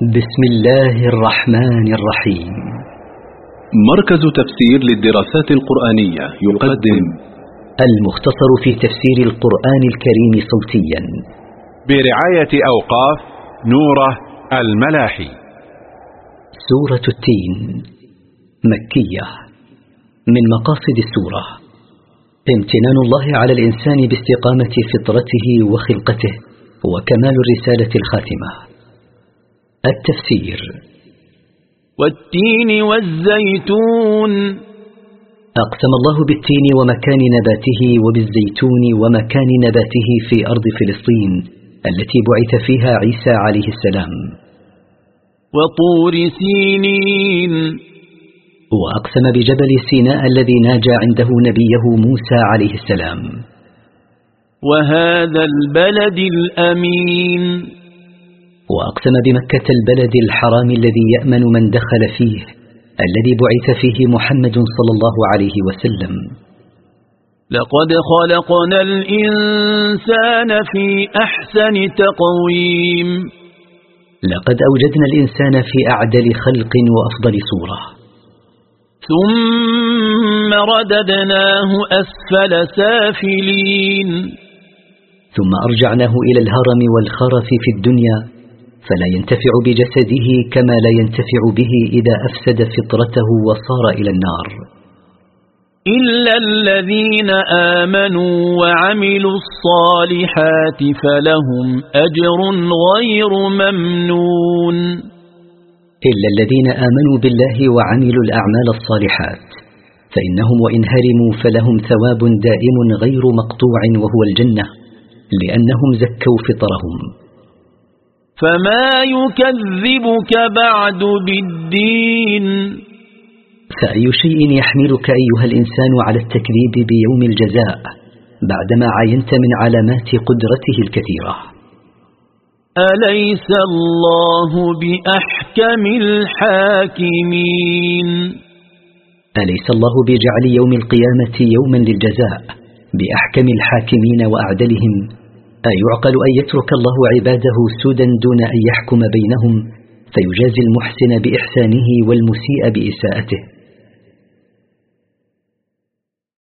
بسم الله الرحمن الرحيم. مركز تفسير للدراسات القرآنية يقدم المختصر في تفسير القرآن الكريم صوتيا. برعاية أوقاف نوره الملاحي. سورة التين مكية. من مقاصد السورة امتنان الله على الإنسان باستقامة فطرته وخلقته وكمال الرسالة الخاتمة. التفسير. والتين والزيتون. أقسم الله بالتين ومكان نباته وبالزيتون ومكان نباته في أرض فلسطين التي بعث فيها عيسى عليه السلام. وطور سينين. وأقسم بجبل سيناء الذي ناجى عنده نبيه موسى عليه السلام. وهذا البلد الأمين. وأقسم بمكة البلد الحرام الذي يأمن من دخل فيه الذي بعث فيه محمد صلى الله عليه وسلم. لقد خلقنا الإنسان في أحسن تقويم. لقد أوجدنا الإنسان في أعدل خلق وأفضل صورة. ثم رددناه أسفل سافلين. ثم أرجعناه إلى الهرم والخرف في الدنيا فلا ينتفع بجسده كما لا ينتفع به إذا أفسد فطرته وصار إلى النار. إلا الذين آمنوا وعملوا الصالحات فلهم أجر غير ممنون. إلا الذين آمنوا بالله وعملوا الأعمال الصالحات فإنهم وإن هرموا فلهم ثواب دائم غير مقطوع وهو الجنة لأنهم زكوا فطرهم. فما يكذبك بعد بالدين فأي شيء يحملك أيها الإنسان على التكذيب بيوم الجزاء بعدما عينت من علامات قدرته الكثيرة أليس الله بأحكم الحاكمين أليس الله بجعل يوم القيامة يوما للجزاء بأحكم الحاكمين وأعدلهم أيعقل أن يترك الله عباده سودا دون أن يحكم بينهم فيجازي المحسن بإحسانه والمسيء بإساءته.